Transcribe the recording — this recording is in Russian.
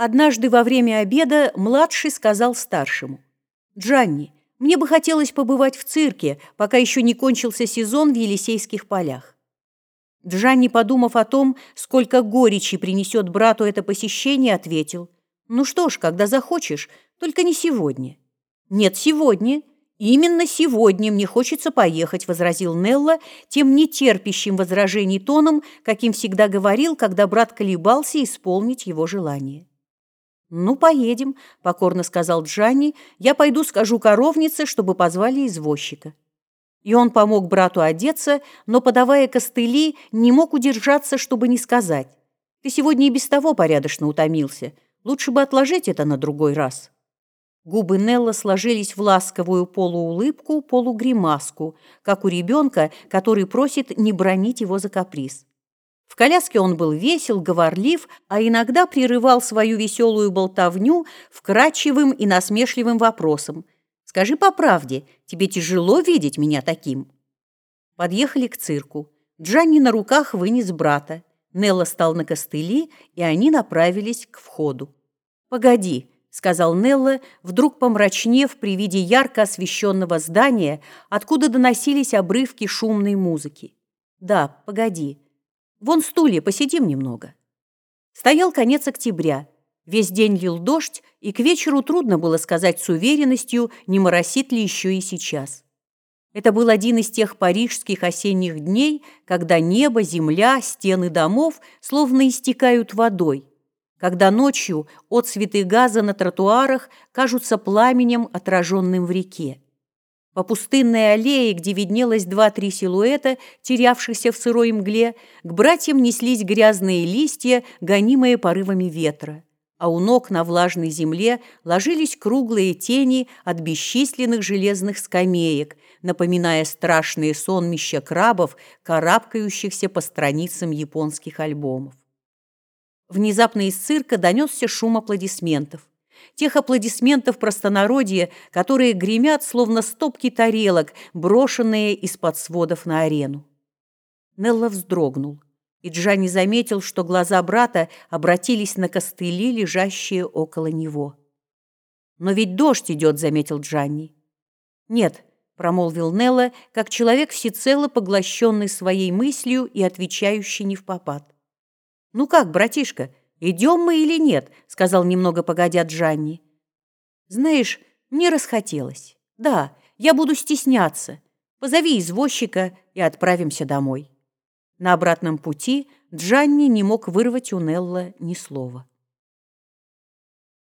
Однажды во время обеда младший сказал старшему. «Джанни, мне бы хотелось побывать в цирке, пока еще не кончился сезон в Елисейских полях». Джанни, подумав о том, сколько горечи принесет брату это посещение, ответил. «Ну что ж, когда захочешь, только не сегодня». «Нет, сегодня. Именно сегодня мне хочется поехать», — возразил Нелла тем нетерпящим возражений тоном, каким всегда говорил, когда брат колебался исполнить его желание. «Ну, поедем», — покорно сказал Джанни. «Я пойду скажу коровнице, чтобы позвали извозчика». И он помог брату одеться, но, подавая костыли, не мог удержаться, чтобы не сказать. «Ты сегодня и без того порядочно утомился. Лучше бы отложить это на другой раз». Губы Нелла сложились в ласковую полуулыбку, полугримаску, как у ребенка, который просит не бронить его за каприз. В коляске он был весел, говорлив, а иногда прерывал свою веселую болтовню вкрадчивым и насмешливым вопросом. «Скажи по правде, тебе тяжело видеть меня таким?» Подъехали к цирку. Джанни на руках вынес брата. Нелла стал на костыли, и они направились к входу. «Погоди», — сказал Нелла, вдруг помрачнев при виде ярко освещенного здания, откуда доносились обрывки шумной музыки. «Да, погоди». Вон стулья, посидим немного. Стоял конец октября. Весь день лил дождь, и к вечеру трудно было сказать с уверенностью, не моросит ли еще и сейчас. Это был один из тех парижских осенних дней, когда небо, земля, стены домов словно истекают водой, когда ночью отцветы газа на тротуарах кажутся пламенем, отраженным в реке. По пустынной аллее, где виднелось два-три силуэта, терявшихся в сырой мгле, к братьям неслись грязные листья, гонимые порывами ветра. А у ног на влажной земле ложились круглые тени от бесчисленных железных скамеек, напоминая страшные сонмища крабов, карабкающихся по страницам японских альбомов. Внезапно из цирка донесся шум аплодисментов тех аплодисментов простонародья, которые гремят, словно стопки тарелок, брошенные из-под сводов на арену. Нелла вздрогнул, и Джанни заметил, что глаза брата обратились на костыли, лежащие около него. «Но ведь дождь идет», — заметил Джанни. «Нет», — промолвил Нелла, как человек всецело поглощенный своей мыслью и отвечающий не в попад. «Ну как, братишка, «Идем мы или нет?» — сказал немного погодя Джанни. «Знаешь, мне расхотелось. Да, я буду стесняться. Позови извозчика и отправимся домой». На обратном пути Джанни не мог вырвать у Нелла ни слова.